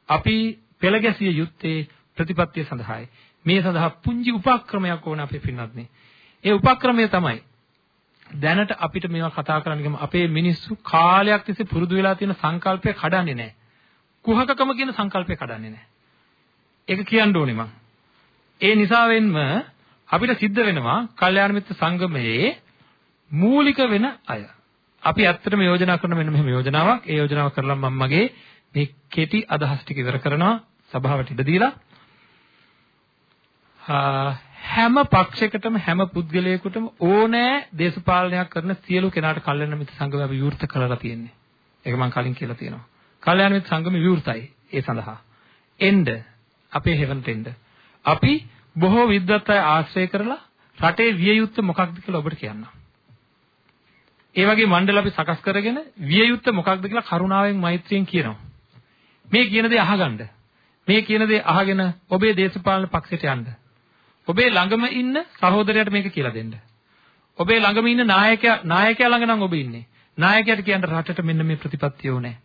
අපි පෙළ ගැසිය යුත්තේ ප්‍රතිපත්තිය සඳහායි. මේ සඳහා පුංචි උපක්‍රමයක් ඕන අපේ පින්වත්නි. ඒ උපක්‍රමය තමයි දැනට අපිට මේවා කතා කරන්න ගියම අපේ මිනිස්සු කාලයක් තිස්සේ පුරුදු වෙලා තියෙන සංකල්පය කඩන්නේ නැහැ. කුහකකම කියන සංකල්පය කඩන්නේ නැහැ. ඒක කියන්න ඕනේ මං. ඒ නිසාවෙන්ම අපිට සිද්ධ වෙනවා කල්යාණ මිත්‍ර සංගමයේ මූලික වෙන අය. අපි ඇත්තටම යෝජනා කරන මෙන්න මෙහෙම යෝජනාවක්. ඒ යෝජනාව කරලා මම මගේ මේ කෙටි අදහස් ටික ඉවර කරනවා සභාවට ඉඩ දීලා. හැම පක්ෂයකටම හැම පුද්ගලයෙකුටම ඕනෑ දේශපාලනයක් කරන සියලු කෙනාට කල්යනා මිත්‍ර සංගමය අපි විවෘත කරලා තියෙන්නේ. ඒක මම කලින් කියලා තියෙනවා. කල්යනා මිත්‍ර සංගමය විවෘතයි ඒ සඳහා. එන්න අපේ හෙවන්ට එන්න. අපි බොහෝ විද්වත් අය ආශ්‍රය කරලා රටේ විය යුත්තේ මොකක්ද කියලා ඔබට කියන්නම්. ඒ වගේ මණ්ඩල අපි සකස් කරගෙන විය යුත්තේ මොකක්ද කියලා කරුණාවෙන් මෛත්‍රියෙන් කියනවා. මේ කියන දේ අහගන්න. මේ කියන දේ අහගෙන ඔබේ දේශපාලන පක්ෂයට යන්න. ඔබේ ළඟම ඉන්න සහෝදරයාට මේක කියලා දෙන්න. ඔබේ ළඟම ඉන්න නායකයා නායකයා ළඟ නම් ඔබ ඉන්නේ. නායකයාට කියන්න රටට මෙන්න මේ ප්‍රතිපත්තිය ඕනේ.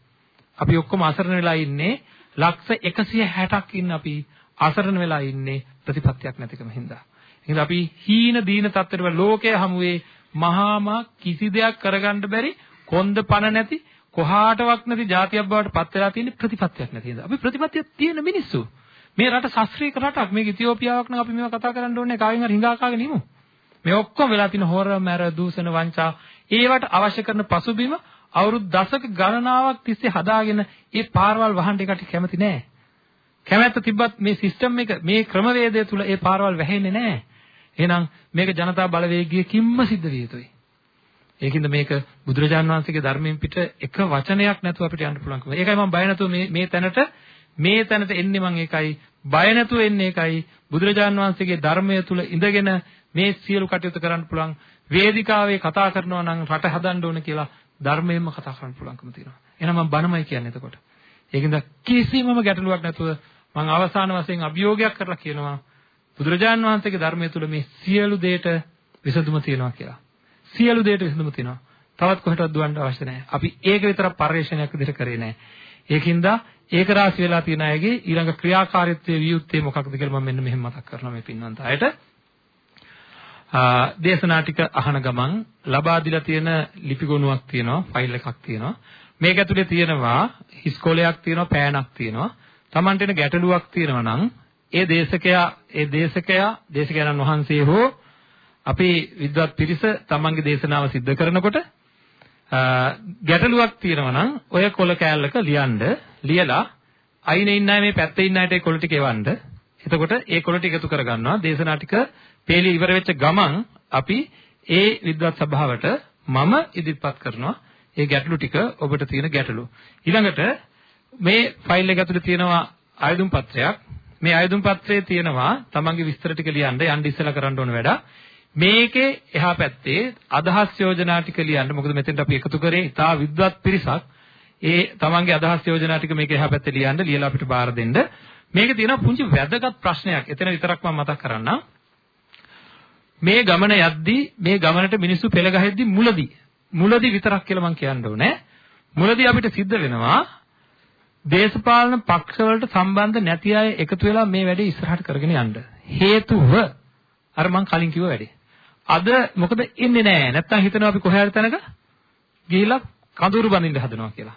අපි ඔක්කොම අසරණ වෙලා ඉන්නේ ලක්ෂ 160ක් ඉන්න අපි අසරණ වෙලා ඉන්නේ ප්‍රතිපත්තියක් නැතිකම හින්දා. එහෙනම් අපි හීන දීන තත්ත්වෙට ලෝකයේ හමුවේ මහාමා කිසි දෙයක් කරගන්න බැරි කොන්ද පණ නැති කොහාටවත් නැති જાතියක් බවට පත් වෙලා තියෙන ප්‍රතිපත්තියක් නැති හින්දා. අපි ප්‍රතිපත්තියක් තියෙන මිනිස්සු. මේ රට ශාස්ත්‍රීය රටක්. මේක ඉතියෝපියාවක් නම් අපි මේවා කතා කරන්න ඕනේ කාගෙන් හරි හිඟාකාගෙන ඉමු. මේ ඔක්කොම වෙලා තියෙන හොර මැර දූෂණ වංචා ඒවට අවශ්‍ය කරන පසුබිම අවුරුදු දශක ගණනාවක් තිස්සේ හදාගෙන ඒ පාරවල් වහන්න එකට කැමති නෑ. කැමැත්ත තිබ්බත් මේ සිස්ටම් එක මේ ක්‍රමවේදය තුල ඒ පාරවල් වැහෙන්නේ නෑ. එහෙනම් මේක ජනතා බලවේගයකින්ම සිද්ධ විය යුතුයි. ඒකින්ද මේක බුදුරජාන් වහන්සේගේ ධර්මයෙන් පිට එක වචනයක් නැතුව අපිට යන්න පුළුවන්කම. ඒකයි මම බය නැතුව මේ මේ තැනට මේ තැනට එන්නේ මම ඒකයි බය නැතුව එන්නේ ඒකයි බුදුරජාන් වහන්සේගේ ධර්මය තුල ඉඳගෙන මේ සියලු කටයුතු කරන්න පුළුවන් වේදිකාවේ කතා කරනවා නම් රට හදන්න ඕන කියලා ධර්මයෙන්ම කතා කරන්න පුළුවන්කම තියෙනවා. එහෙනම් මම බනමයි කියන්නේ එතකොට. ඒකින්ද කිසිමම ගැටලුවක් නැතුව මම අවසාන වශයෙන් අභියෝගයක් කරලා කියනවා බුදුරජාන් වහන්සේගේ ධර්මය තුල මේ සියලු දේට විසඳුම තියෙනවා කියලා. සියලු දේට විසඳුම තියෙනවා. තවත් කොහෙටවත් දුවන්න අවශ්‍ය නැහැ. අපි ඒක විතරක් පරිශ්‍රණයක් විදිහට කරේ නැහැ. ඒකින්ද ඒක රාශි වෙලා තියෙන අයගේ ඊළඟ ක්‍රියාකාරීත්වයේ වියුත්තේ මොකක්ද කියලා මම මෙන්න මෙහෙම මතක් කරනවා මේ පින්වන්ත අයට. දේශනා ටික අහන ගමන් ලබා දීලා තියෙන ලිපි ගොනුවක් තියෙනවා, ෆයිල් එකක් තියෙනවා. මේක ඇතුලේ තියෙනවා හිස්කොලයක් තියෙනවා, පෑනක් තියෙනවා. Tamanට එන ගැටලුවක් තියෙනවා නම් ඒ දේශකයා ඒ දේශකයා දේශකයන්න් වහන්සේ හෝ අපේ විද්වත් පිරිස තමන්ගේ දේශනාව සිද්ධ කරනකොට ගැටලුවක් තියෙනවා නම් ඔය කොල කෑල්ලක ලියන්න ලියලා අයිනේ ඉන්න අය මේ පැත්තේ ඉන්න අයට ඒ කොල ටික එවන්න. එතකොට ඒ කොල ටික එකතු කරගන්නවා. දේශනා ටික පේලි ඉවර වෙච්ච ගමන් අපි ඒ විද්වත් සභාවට මම ඉදිරිපත් කරනවා. ඒ ගැටලු ටික ඔබට තියෙන ගැටලු. ඊළඟට මේ ෆයිල් එක ඇතුලේ තියෙනවා ආයුධම් පත්‍රයක්. මේ ආයුධම් පත්‍රයේ තියෙනවා තමන්ගේ විස්තර ටික ලියන්න යන්න ඉස්සලා කරන්න ඕන වැඩ. මේකේ එහා පැත්තේ අදහස් යෝජනා ටික ලියන්න. මොකද මෙතෙන්ට අපි එකතු කරේ ඉතා විද්වත් පිරිසක්. ඒ තමන්ගේ අදහස් යෝජනා ටික මේක එහා පැත්තේ ලියන්න ලියලා අපිට බාර දෙන්න. මේකේ තියෙන පුංචි වැදගත් ප්‍රශ්නයක්. එතන විතරක් මම මතක් කරන්නම්. මේ ගමන යද්දී මේ ගමනට මිනිස්සු පෙළ ගහෙද්දී මුලදී මුලදී විතරක් කියලා මම කියන්න ඕනේ. මුලදී අපිට සිද්ධ වෙනවා දේශපාලන පක්ෂවලට සම්බන්ධ නැති අය එකතු වෙලා මේ වැඩේ ඉස්සරහට කරගෙන යන්න. හේතුව අර මං කලින් කිව්ව වැඩේ. අද මොකද ඉන්නේ නැහැ. නැත්තම් හිතනවා අපි කොහේ හරි තැනක ගිහිල්ලා කඳුරු බඳින්න හදනවා කියලා.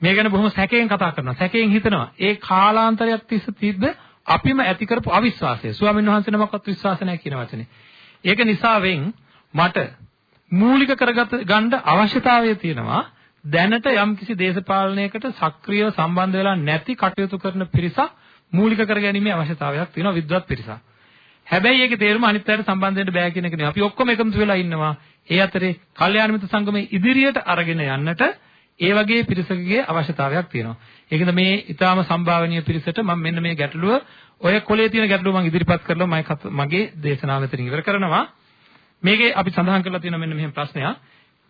මේ ගැන බොහොම සැකයෙන් කතා කරනවා. සැකයෙන් හිතනවා. ඒ කාලාන්තරයක් තිස්ස තිබ්බ අපිම ඇති කරපු අවිශ්වාසය. ස්වාමීන් වහන්සේ නමක්වත් විශ්වාස නැහැ කියන වචනේ. ඒක නිසාවෙන් මට මූලික කරගත ගන්න අවශ්‍යතාවය තියෙනවා. දැනට යම්කිසි දේශපාලනයකට සක්‍රියව සම්බන්ධ වෙලා නැති කටයුතු කරන පිරිසක් මූලික කරගැනීමේ අවශ්‍යතාවයක් තියෙනවා විද්වත් පිරිසක්. හැබැයි ඒකේ තේරුම අනිත් අයට සම්බන්ධ වෙන්න බෑ කියන එක නෙවෙයි. අපි ඔක්කොම එකමුතු වෙලා ඉන්නවා. ඒ අතරේ කල්යාණ මිත්‍ර සංගමයේ ඉදිරියට අරගෙන යන්නට ඒ වගේ පිරිසකගේ අවශ්‍යතාවයක් තියෙනවා. ඒකද මේ ඊටාම සම්භාවනීය පිරිසට මම මෙන්න මේ ගැටලුව ඔය කොලේ තියෙන ගැටලුව මම ඉදිරිපත් කරලා මම මගේ දේශනාව මෙතනින් ඉවර කරනවා. මේකේ අපි සඳහන් කරලා තියෙන මෙන්න මෙහෙම ප්‍රශ්නයක්.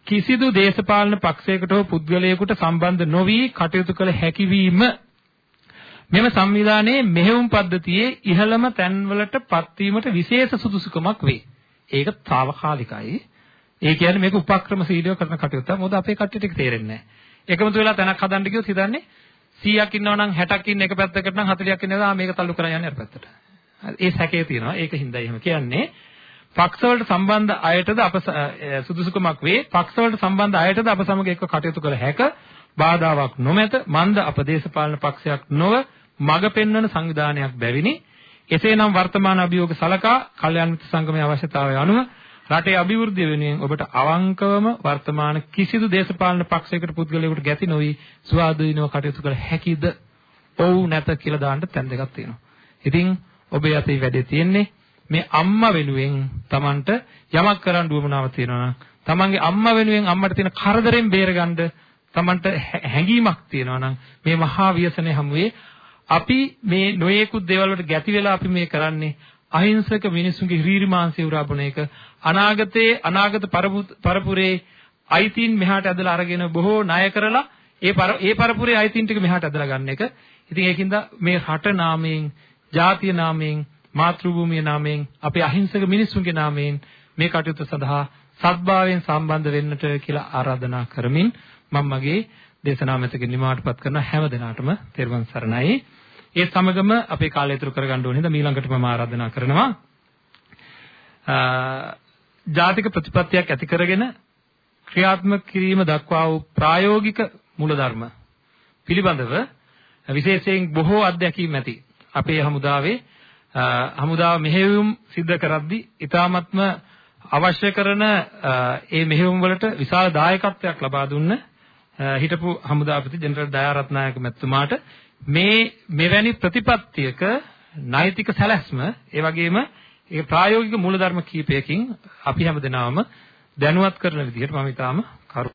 කිසිදු දේශපාලන පක්ෂයකට හෝ පුද්ගලයෙකුට සම්බන්ධ නොවි කටයුතු කළ හැකියවීම මෙම සංවිධානයේ මෙහෙයුම් පද්ධතියේ ඉහළම තැන්වලට පත්වීමට විශේෂ සුදුසුකමක් වේ. ඒක తాවකාලිකයි. ඒ කියන්නේ මේක උපක්‍රමශීලීව කරන කටයුත්තක්. මොකද අපේ කට්ටියට ඒක තේරෙන්නේ නැහැ. එකමුතු වෙලා තැනක් හදන්න ගියොත් හිතන්නේ 100ක් ඉන්නවා නම් 60ක් ඉන්න එක පැත්තකට නම් 40ක් ඉන්නවා මේක තල්ලු කරන් යන්නේ අර පැත්තට. ඒ සැකේ තියෙනවා. ඒක හින්දා එහෙම කියන්නේ. පක්ෂවලට සම්බන්ධ අයටද අප සුදුසුකමක් වේ. පක්ෂවලට සම්බන්ධ අයටද අප සමග එක්ව කටයුතු කළ හැක. බාධාවක් නොමැත. මන්ද අපදේශපාලන පක්ෂයක් නොව මඟ පෙන්වන සංවිධානයක් බැවිනි. එසේනම් වර්තමාන අභියෝග සලකා කල්යාණ මිත්‍ර සංගමයේ අවශ්‍යතාවය අනුව රටේ අභිවෘද්ධිය වෙනුවෙන් ඔබට අවංකවම වර්තමාන කිසිදු දේශපාලන පක්ෂයකට පුද්ගලයෙකුට ගැති නොවි ස්වාධීනව කටයුතු කළ හැකිද? ඔව් නැත කියලා දාන්න තැන් දෙකක් තියෙනවා. ඉතින් ඔබේ අතේ වැඩේ තියෙන්නේ මේ අම්මා වෙනුවෙන් Tamanට යමක් කරන්න උවමනාව තියෙනවා නම් Tamanගේ අම්මා වෙනුවෙන් අම්මට තියෙන කරදරෙන් බේරගන්න Tamanට හැඟීමක් තියෙනවා නම් මේ මහා ව්‍යසනයේ හැමුවේ අපි මේ නොයේකුත් දේවල් වලට ගැති වෙලා අපි මේ කරන්නේ අහිංසක මිනිසුන්ගේ රීරිමාංශය උරා බොන එක අනාගතයේ අනාගත පරපුරේ අයිතීන් මෙහාට ඇදලා අරගෙන බොහෝ ණය කරලා ඒ ඒ පරපුරේ අයිතීන් ටික මෙහාට ඇදලා ගන්න එක. ඉතින් ඒකින්ද මේ රට නාමයෙන්, ජාතිය නාමයෙන්, මාතෘභූමිය නාමයෙන්, අපේ අහිංසක මිනිසුන්ගේ නාමයෙන් මේ කටයුතු සඳහා සත්භාවයෙන් සම්බන්ධ වෙන්නට කියලා ආරාධනා කරමින් මම මගේ දේශනාව මෙතකින් නිමාවටපත් කරන හැම දිනාටම තෙරුවන් සරණයි. ඒ සමගම අපේ කාලය ඉතුරු කරගන්න ඕනේ නේද? ඊළඟට මම ආරාධනා කරනවා. ජාතික ප්‍රතිපත්තියක් ඇති කරගෙන ක්‍රියාත්මක කිරීම දක්වා වූ ප්‍රායෝගික මූලධර්ම පිළිබඳව විශේෂයෙන් බොහෝ අත්දැකීම් ඇති අපේ හමුදාවේ හමුදාව මෙහෙයුම් සිද්ධ කරද්දී ඊ타මත්ම අවශ්‍ය කරන ඒ මෙහෙයුම් වලට විශාල දායකත්වයක් ලබා දුන්න හිටපු හමුදාපති ජෙනරල් දයාරත්නායක මැතිතුමාට මේ මෙවැනි ප්‍රතිපත්තියක නෛතික සැලැස්ම ඒ වගේම ඒ ප්‍රායෝගික මූලධර්ම කීපයකින් අපි හැමදෙනාම දැනුවත් කරන විදිහට මම ඊටාම